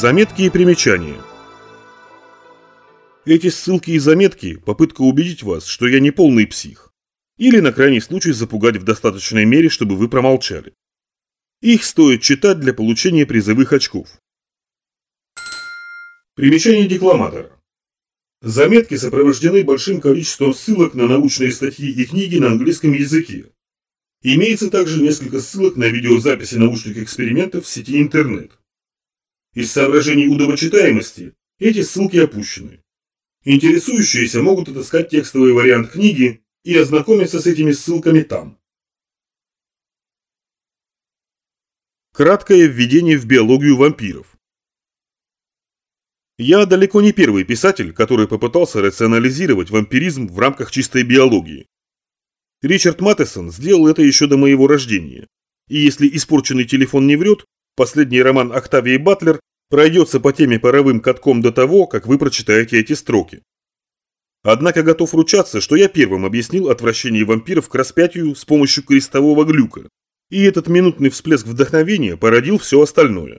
Заметки и примечания. Эти ссылки и заметки – попытка убедить вас, что я не полный псих. Или на крайний случай запугать в достаточной мере, чтобы вы промолчали. Их стоит читать для получения призовых очков. Примечание декламатора. Заметки сопровождены большим количеством ссылок на научные статьи и книги на английском языке. Имеется также несколько ссылок на видеозаписи научных экспериментов в сети интернет. Из соображений удобочитаемости эти ссылки опущены. Интересующиеся могут отыскать текстовый вариант книги и ознакомиться с этими ссылками там. Краткое введение в биологию вампиров. Я далеко не первый писатель, который попытался рационализировать вампиризм в рамках чистой биологии. Ричард Маттесон сделал это еще до моего рождения. И если испорченный телефон не врет, последний роман Октавии Батлер пройдется по теме паровым катком до того, как вы прочитаете эти строки. Однако готов ручаться, что я первым объяснил отвращение вампиров к распятию с помощью крестового глюка, и этот минутный всплеск вдохновения породил все остальное.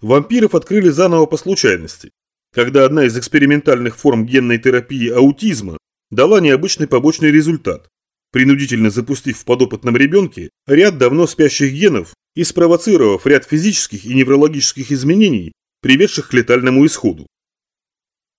Вампиров открыли заново по случайности, когда одна из экспериментальных форм генной терапии аутизма дала необычный побочный результат, принудительно запустив в подопытном ребенке ряд давно спящих генов и спровоцировав ряд физических и неврологических изменений, приведших к летальному исходу.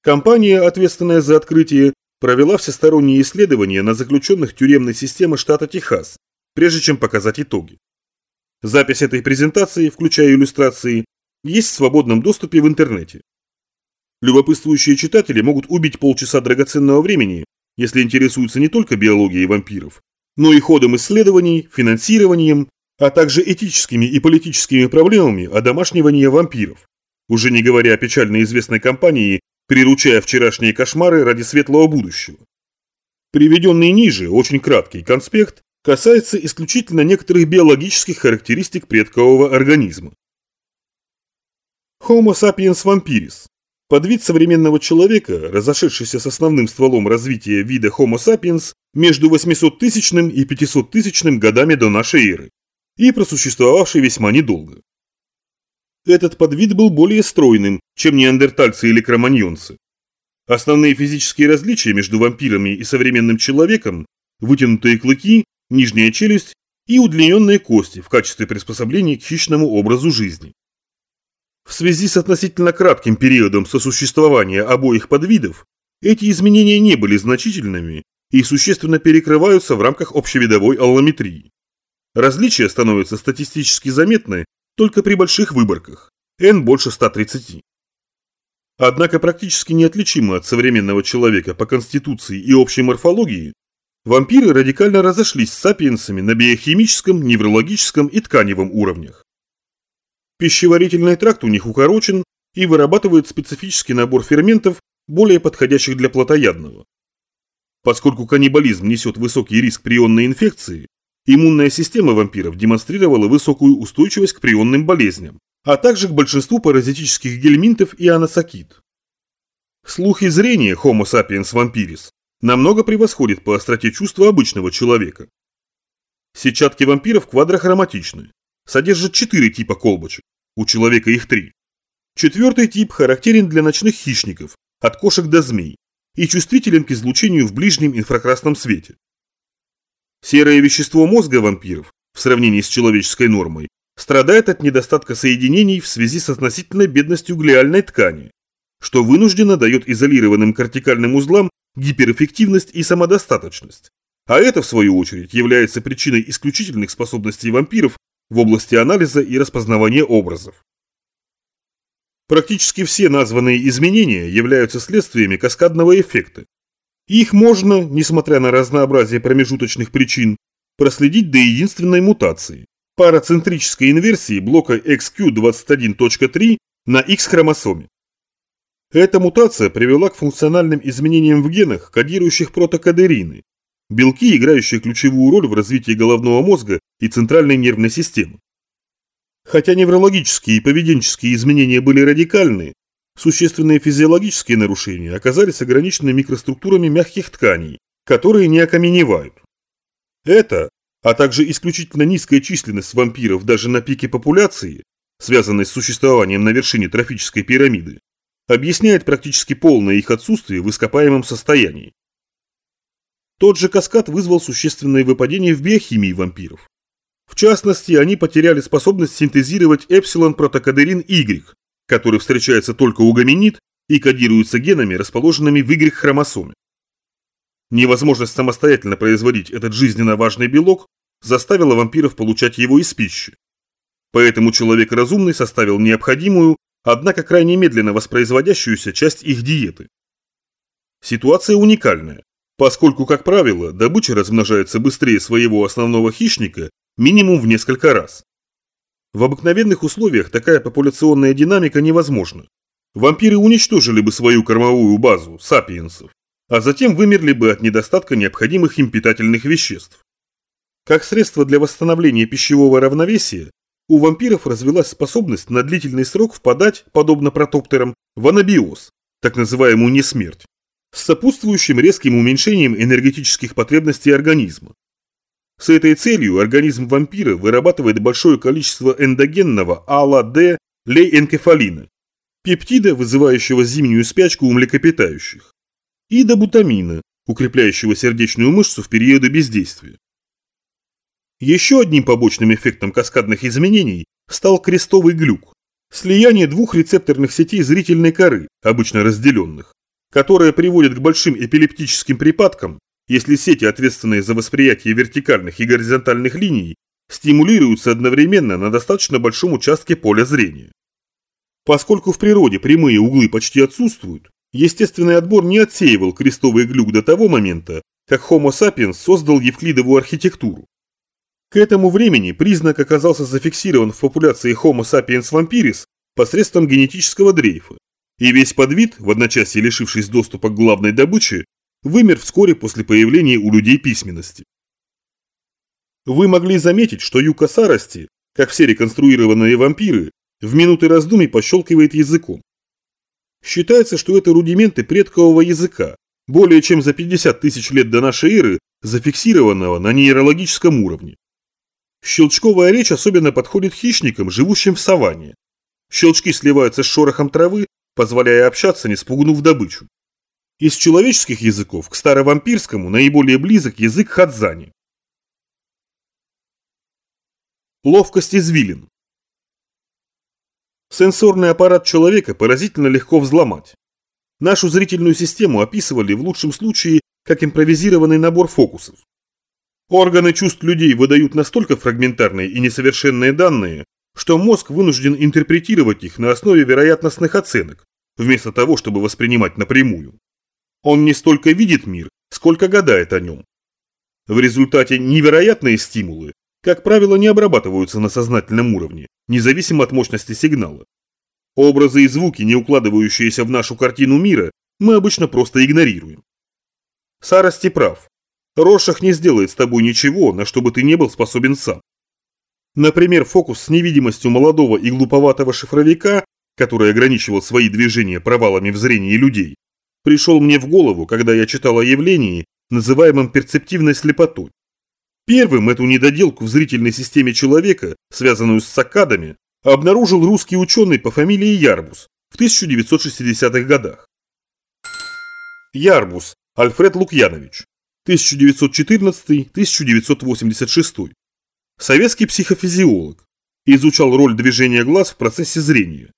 Компания, ответственная за открытие, провела всесторонние исследования на заключенных тюремной системы штата Техас, прежде чем показать итоги. Запись этой презентации, включая иллюстрации, есть в свободном доступе в интернете. Любопытствующие читатели могут убить полчаса драгоценного времени, если интересуются не только биологией вампиров, но и ходом исследований, финансированием, а также этическими и политическими проблемами одомашнивания вампиров, уже не говоря о печально известной компании, приручая вчерашние кошмары ради светлого будущего. Приведенный ниже, очень краткий конспект, касается исключительно некоторых биологических характеристик предкового организма. Homo sapiens vampiris Подвид современного человека, разошедшийся с основным стволом развития вида Homo sapiens между 800-тысячным и 500-тысячным годами до нашей эры и просуществовавший весьма недолго. Этот подвид был более стройным, чем неандертальцы или кроманьонцы. Основные физические различия между вампирами и современным человеком – вытянутые клыки, нижняя челюсть и удлиненные кости в качестве приспособлений к хищному образу жизни. В связи с относительно кратким периодом сосуществования обоих подвидов, эти изменения не были значительными и существенно перекрываются в рамках общевидовой аллометрии. Различия становятся статистически заметны только при больших выборках, n больше 130. Однако практически неотличимы от современного человека по конституции и общей морфологии, вампиры радикально разошлись с сапиенсами на биохимическом, неврологическом и тканевом уровнях. Пищеварительный тракт у них укорочен и вырабатывает специфический набор ферментов, более подходящих для плотоядного. Поскольку каннибализм несет высокий риск прионной инфекции, иммунная система вампиров демонстрировала высокую устойчивость к прионным болезням, а также к большинству паразитических гельминтов и анасакит. Слух и зрение Homo sapiens vampiris намного превосходит по остроте чувства обычного человека. Сетчатки вампиров квадрохроматичны, содержат четыре типа колбочек, у человека их три. Четвертый тип характерен для ночных хищников, от кошек до змей, и чувствителен к излучению в ближнем инфракрасном свете. Серое вещество мозга вампиров, в сравнении с человеческой нормой, страдает от недостатка соединений в связи с относительной бедностью глиальной ткани, что вынужденно дает изолированным кортикальным узлам гиперэффективность и самодостаточность. А это, в свою очередь, является причиной исключительных способностей вампиров в области анализа и распознавания образов. Практически все названные изменения являются следствиями каскадного эффекта. Их можно, несмотря на разнообразие промежуточных причин, проследить до единственной мутации – парацентрической инверсии блока XQ21.3 на X-хромосоме. Эта мутация привела к функциональным изменениям в генах, кодирующих протокадерины, белки, играющие ключевую роль в развитии головного мозга и центральной нервной системы. Хотя неврологические и поведенческие изменения были радикальны, существенные физиологические нарушения оказались ограничены микроструктурами мягких тканей, которые не окаменевают. Это, а также исключительно низкая численность вампиров даже на пике популяции, связанной с существованием на вершине трофической пирамиды, объясняет практически полное их отсутствие в ископаемом состоянии. Тот же каскад вызвал существенное выпадение в биохимии вампиров. В частности, они потеряли способность синтезировать эпсилон-протокадерин Y, который встречается только у гоминид и кодируется генами, расположенными в Y-хромосоме. Невозможность самостоятельно производить этот жизненно важный белок заставила вампиров получать его из пищи. Поэтому человек разумный составил необходимую, однако крайне медленно воспроизводящуюся часть их диеты. Ситуация уникальная, поскольку, как правило, добыча размножается быстрее своего основного хищника минимум в несколько раз. В обыкновенных условиях такая популяционная динамика невозможна. Вампиры уничтожили бы свою кормовую базу, сапиенсов, а затем вымерли бы от недостатка необходимых им питательных веществ. Как средство для восстановления пищевого равновесия, у вампиров развилась способность на длительный срок впадать, подобно протоптерам, в анабиоз, так называемую несмерть, с сопутствующим резким уменьшением энергетических потребностей организма. С этой целью организм вампира вырабатывает большое количество эндогенного АЛА-Д лейэнкефалина, пептида, вызывающего зимнюю спячку у млекопитающих, и добутамина, укрепляющего сердечную мышцу в периоды бездействия. Еще одним побочным эффектом каскадных изменений стал крестовый глюк – слияние двух рецепторных сетей зрительной коры, обычно разделенных, которое приводит к большим эпилептическим припадкам, если сети, ответственные за восприятие вертикальных и горизонтальных линий, стимулируются одновременно на достаточно большом участке поля зрения. Поскольку в природе прямые углы почти отсутствуют, естественный отбор не отсеивал крестовый глюк до того момента, как Homo sapiens создал евклидовую архитектуру. К этому времени признак оказался зафиксирован в популяции Homo sapiens vampiris посредством генетического дрейфа, и весь подвид, в одночасье лишившись доступа к главной добыче, вымер вскоре после появления у людей письменности. Вы могли заметить, что Юка Сарости, как все реконструированные вампиры, в минуты раздумий пощелкивает языком. Считается, что это рудименты предкового языка, более чем за 50 тысяч лет до нашей эры, зафиксированного на нейрологическом уровне. Щелчковая речь особенно подходит хищникам, живущим в саванне. Щелчки сливаются с шорохом травы, позволяя общаться, не спугнув добычу. Из человеческих языков к старовампирскому наиболее близок язык хадзани. Ловкость извилин. Сенсорный аппарат человека поразительно легко взломать. Нашу зрительную систему описывали в лучшем случае как импровизированный набор фокусов. Органы чувств людей выдают настолько фрагментарные и несовершенные данные, что мозг вынужден интерпретировать их на основе вероятностных оценок, вместо того, чтобы воспринимать напрямую. Он не столько видит мир, сколько гадает о нем. В результате невероятные стимулы, как правило, не обрабатываются на сознательном уровне, независимо от мощности сигнала. Образы и звуки, не укладывающиеся в нашу картину мира, мы обычно просто игнорируем. Сарости прав. Рошах не сделает с тобой ничего, на что бы ты не был способен сам. Например, фокус с невидимостью молодого и глуповатого шифровика, который ограничивал свои движения провалами в зрении людей, пришел мне в голову, когда я читал о явлении, называемом перцептивной слепотой. Первым эту недоделку в зрительной системе человека, связанную с сакадами, обнаружил русский ученый по фамилии Ярбус в 1960-х годах. Ярбус Альфред Лукьянович 1914-1986. Советский психофизиолог. Изучал роль движения глаз в процессе зрения.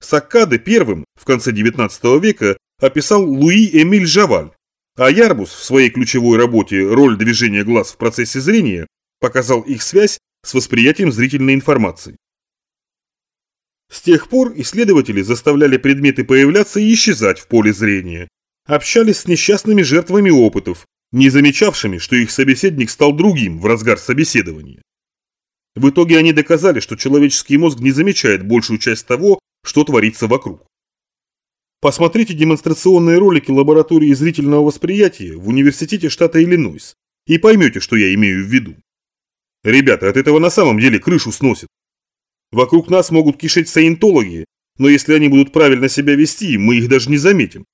Саккады первым, в конце XIX века, описал Луи Эмиль Жаваль, а Ярбус в своей ключевой работе «Роль движения глаз в процессе зрения» показал их связь с восприятием зрительной информации. С тех пор исследователи заставляли предметы появляться и исчезать в поле зрения, общались с несчастными жертвами опытов, не замечавшими, что их собеседник стал другим в разгар собеседования. В итоге они доказали, что человеческий мозг не замечает большую часть того, что творится вокруг. Посмотрите демонстрационные ролики лаборатории зрительного восприятия в университете штата Иллинойс и поймете, что я имею в виду. Ребята, от этого на самом деле крышу сносит. Вокруг нас могут кишеть саентологи, но если они будут правильно себя вести, мы их даже не заметим.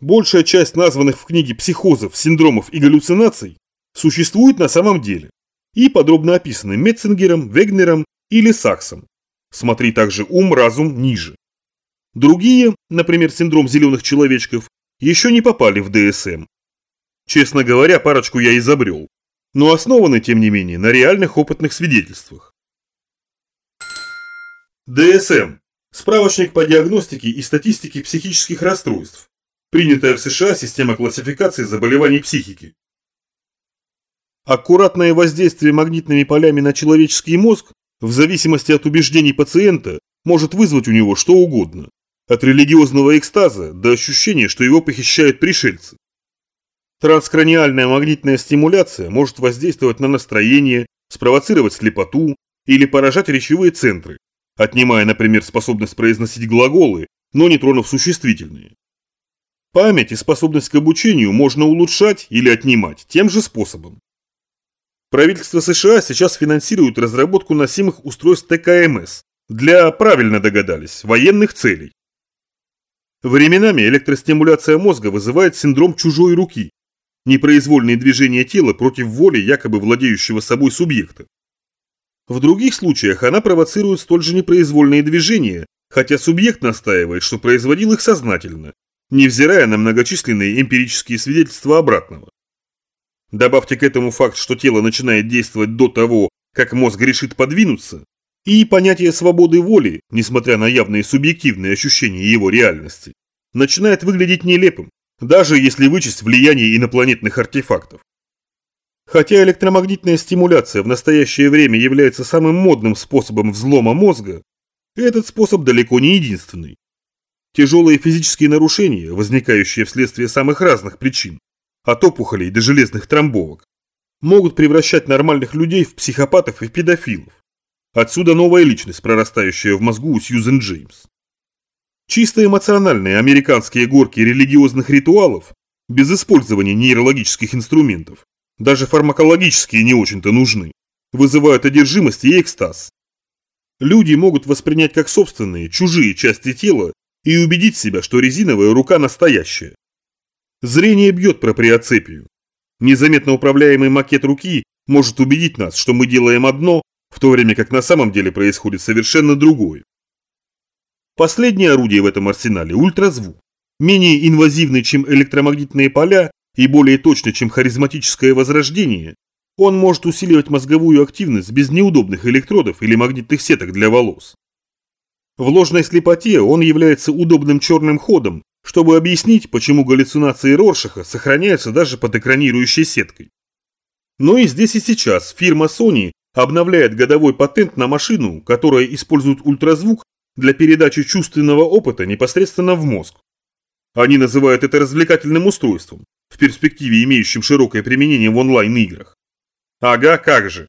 Большая часть названных в книге психозов, синдромов и галлюцинаций существует на самом деле и подробно описаны Метцингером, Вегнером или саксом. Смотри также ум, разум ниже. Другие, например, синдром зеленых человечков, еще не попали в ДСМ. Честно говоря, парочку я изобрел, но основаны, тем не менее, на реальных опытных свидетельствах. ДСМ – справочник по диагностике и статистике психических расстройств, принятая в США система классификации заболеваний психики. Аккуратное воздействие магнитными полями на человеческий мозг, в зависимости от убеждений пациента, может вызвать у него что угодно. От религиозного экстаза до ощущения, что его похищают пришельцы. Транскраниальная магнитная стимуляция может воздействовать на настроение, спровоцировать слепоту или поражать речевые центры, отнимая, например, способность произносить глаголы, но не тронув существительные. Память и способность к обучению можно улучшать или отнимать тем же способом. Правительство США сейчас финансирует разработку носимых устройств ТКМС для, правильно догадались, военных целей. Временами электростимуляция мозга вызывает синдром чужой руки, непроизвольные движения тела против воли якобы владеющего собой субъекта. В других случаях она провоцирует столь же непроизвольные движения, хотя субъект настаивает, что производил их сознательно, невзирая на многочисленные эмпирические свидетельства обратного. Добавьте к этому факт, что тело начинает действовать до того, как мозг решит подвинуться, и понятие свободы воли, несмотря на явные субъективные ощущения его реальности, начинает выглядеть нелепым, даже если вычесть влияние инопланетных артефактов. Хотя электромагнитная стимуляция в настоящее время является самым модным способом взлома мозга, этот способ далеко не единственный. Тяжелые физические нарушения, возникающие вследствие самых разных причин, от опухолей до железных тромбовок, могут превращать нормальных людей в психопатов и педофилов. Отсюда новая личность, прорастающая в мозгу Сьюзен Джеймс. Чисто эмоциональные американские горки религиозных ритуалов, без использования нейрологических инструментов, даже фармакологические не очень-то нужны, вызывают одержимость и экстаз. Люди могут воспринять как собственные, чужие части тела и убедить себя, что резиновая рука настоящая. Зрение бьет проприоцепию. Незаметно управляемый макет руки может убедить нас, что мы делаем одно, в то время как на самом деле происходит совершенно другое. Последнее орудие в этом арсенале – ультразвук. Менее инвазивный, чем электромагнитные поля и более точный, чем харизматическое возрождение, он может усиливать мозговую активность без неудобных электродов или магнитных сеток для волос. В ложной слепоте он является удобным черным ходом, чтобы объяснить, почему галлюцинации Роршаха сохраняются даже под экранирующей сеткой. Но и здесь и сейчас фирма Sony обновляет годовой патент на машину, которая использует ультразвук для передачи чувственного опыта непосредственно в мозг. Они называют это развлекательным устройством, в перспективе имеющим широкое применение в онлайн-играх. Ага, как же.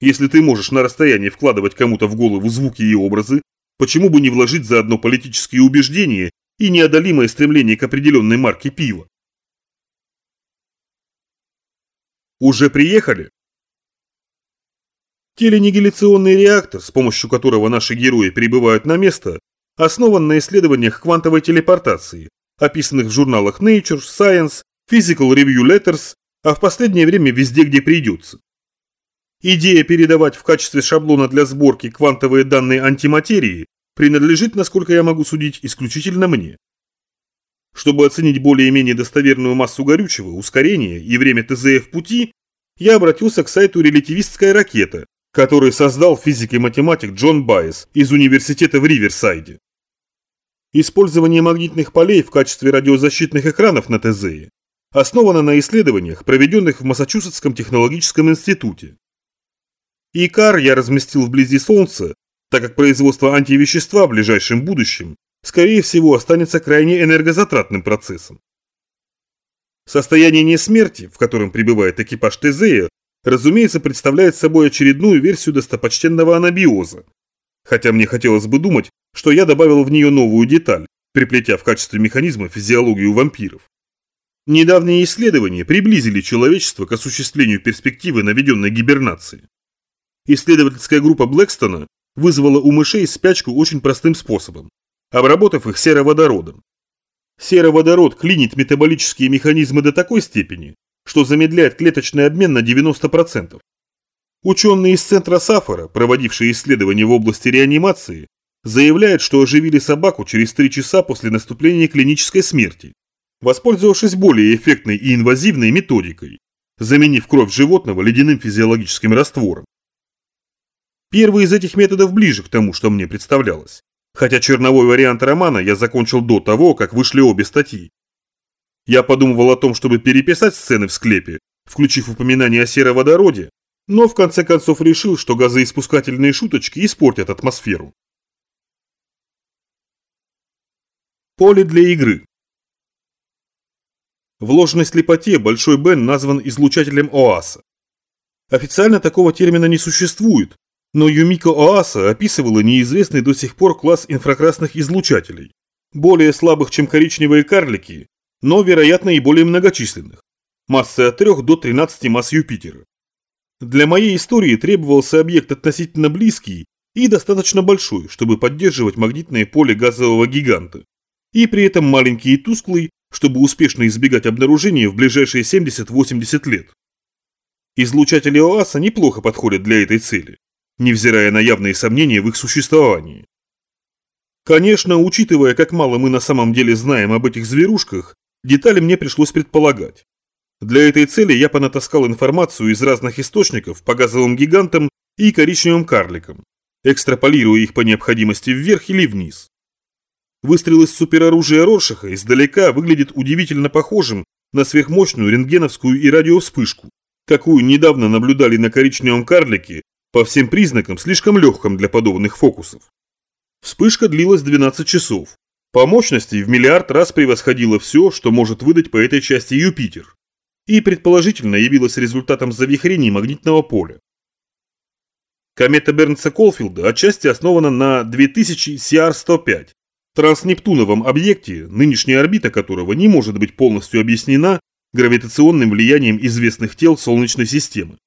Если ты можешь на расстоянии вкладывать кому-то в голову звуки и образы, почему бы не вложить заодно политические убеждения и неодолимое стремление к определенной марке пива. Уже приехали? Теленигиляционный реактор, с помощью которого наши герои прибывают на место, основан на исследованиях квантовой телепортации, описанных в журналах Nature, Science, Physical Review Letters, а в последнее время везде, где придется. Идея передавать в качестве шаблона для сборки квантовые данные антиматерии принадлежит, насколько я могу судить, исключительно мне. Чтобы оценить более-менее достоверную массу горючего, ускорение и время ТЗ в пути, я обратился к сайту «Релятивистская ракета», который создал физик и математик Джон Байес из университета в Риверсайде. Использование магнитных полей в качестве радиозащитных экранов на ТЗ основано на исследованиях, проведенных в Массачусетском технологическом институте. ИКАР я разместил вблизи Солнца так как производство антивещества в ближайшем будущем, скорее всего, останется крайне энергозатратным процессом. Состояние несмерти, в котором пребывает экипаж Тезея, разумеется, представляет собой очередную версию достопочтенного анабиоза. Хотя мне хотелось бы думать, что я добавил в нее новую деталь, приплетя в качестве механизма физиологию вампиров. Недавние исследования приблизили человечество к осуществлению перспективы наведенной гибернации. Исследовательская группа Блэкстона вызвало у мышей спячку очень простым способом, обработав их сероводородом. Сероводород клинит метаболические механизмы до такой степени, что замедляет клеточный обмен на 90%. Ученые из центра Сафара, проводившие исследования в области реанимации, заявляют, что оживили собаку через три часа после наступления клинической смерти, воспользовавшись более эффектной и инвазивной методикой, заменив кровь животного ледяным физиологическим раствором. Первый из этих методов ближе к тому, что мне представлялось, хотя черновой вариант романа я закончил до того, как вышли обе статьи. Я подумывал о том, чтобы переписать сцены в склепе, включив упоминание о сероводороде, но в конце концов решил, что газоиспускательные шуточки испортят атмосферу. Поле для игры В ложной слепоте Большой Бен назван излучателем ОАСа. Официально такого термина не существует, но Юмико ОАСа описывала неизвестный до сих пор класс инфракрасных излучателей, более слабых, чем коричневые карлики, но, вероятно, и более многочисленных, массой от 3 до 13 масс Юпитера. Для моей истории требовался объект относительно близкий и достаточно большой, чтобы поддерживать магнитное поле газового гиганта, и при этом маленький и тусклый, чтобы успешно избегать обнаружения в ближайшие 70-80 лет. Излучатели ОАСа неплохо подходят для этой цели, невзирая на явные сомнения в их существовании. Конечно, учитывая, как мало мы на самом деле знаем об этих зверушках, детали мне пришлось предполагать. Для этой цели я понатаскал информацию из разных источников по газовым гигантам и коричневым карликам, экстраполируя их по необходимости вверх или вниз. Выстрел из супероружия Роршаха издалека выглядит удивительно похожим на сверхмощную рентгеновскую и радиовспышку, какую недавно наблюдали на коричневом карлике, по всем признакам слишком легком для подобных фокусов. Вспышка длилась 12 часов. По мощности в миллиард раз превосходила все, что может выдать по этой части Юпитер и предположительно явилась результатом завихрений магнитного поля. Комета Бернса-Колфилда отчасти основана на 2000 CR-105, транснептуновом объекте, нынешняя орбита которого не может быть полностью объяснена гравитационным влиянием известных тел Солнечной системы.